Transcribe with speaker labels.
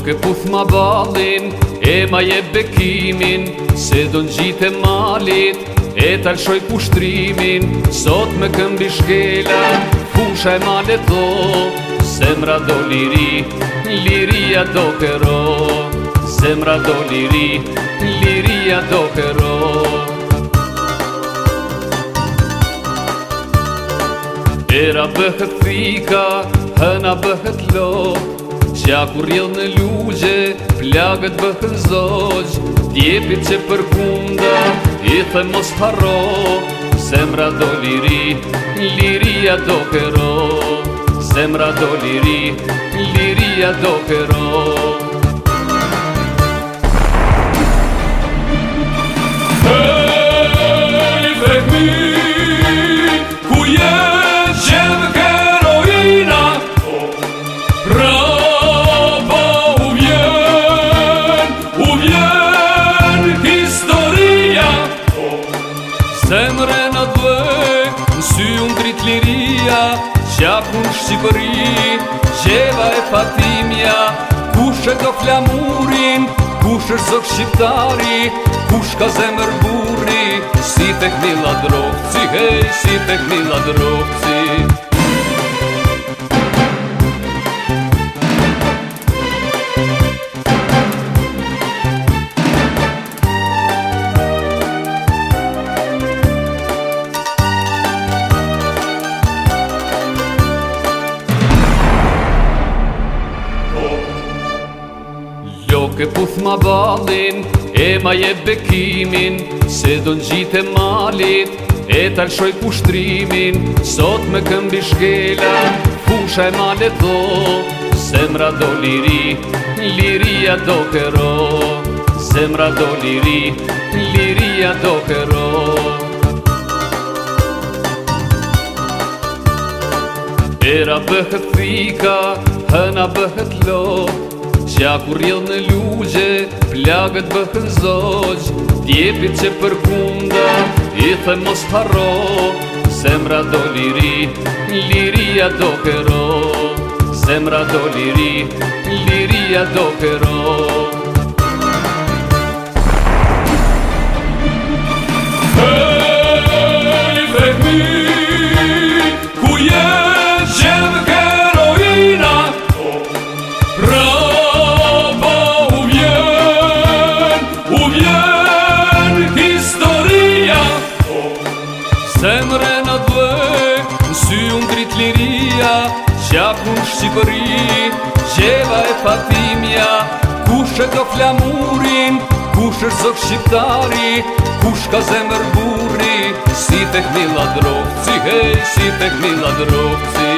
Speaker 1: Nuk e puth ma balin, e ma je bekimin Se do në gjitë e malit, e tal shoj pushtrimin Sot me këmbi shkela, fusha e ma le tho Se mra do liri, liria do kero Se mra do liri, liria do kero Era bëhet fika, hëna bëhet lo kur rjedh në lugje, plagët bëhën zogj Djepit që për kunda, i thë mos haro Zemra do liri, liria do kero Zemra do liri, liria do do liri, liria do kero kushe do flamurin Kushe sot shqiptari Kush ka zemër burri Si tek një ladrovci Hej, si tek një ladrovci Nuk puth ma balin, e ma je bekimin Se do në gjitë e malit, e talëshoj pushtrimin Sot me këmbi shkela, fusha e malet dho Se mra do liri, liria do kero Se mra do liri, liria do kero Era bëhet frika, hëna bëhet lo Qa kur rjedh në lugje, plagët bëhën zogj Tjepit që për kunda, i thë mos haro Semra do liri, liria do kero Semra do liri, liria do kero gjatë Shqipëri Gjeva e patimja, kush e ka flamurin Kush është zëfë shqiptari, kush ka zemër burri Si tek një drogëci hej, si tek një drogëci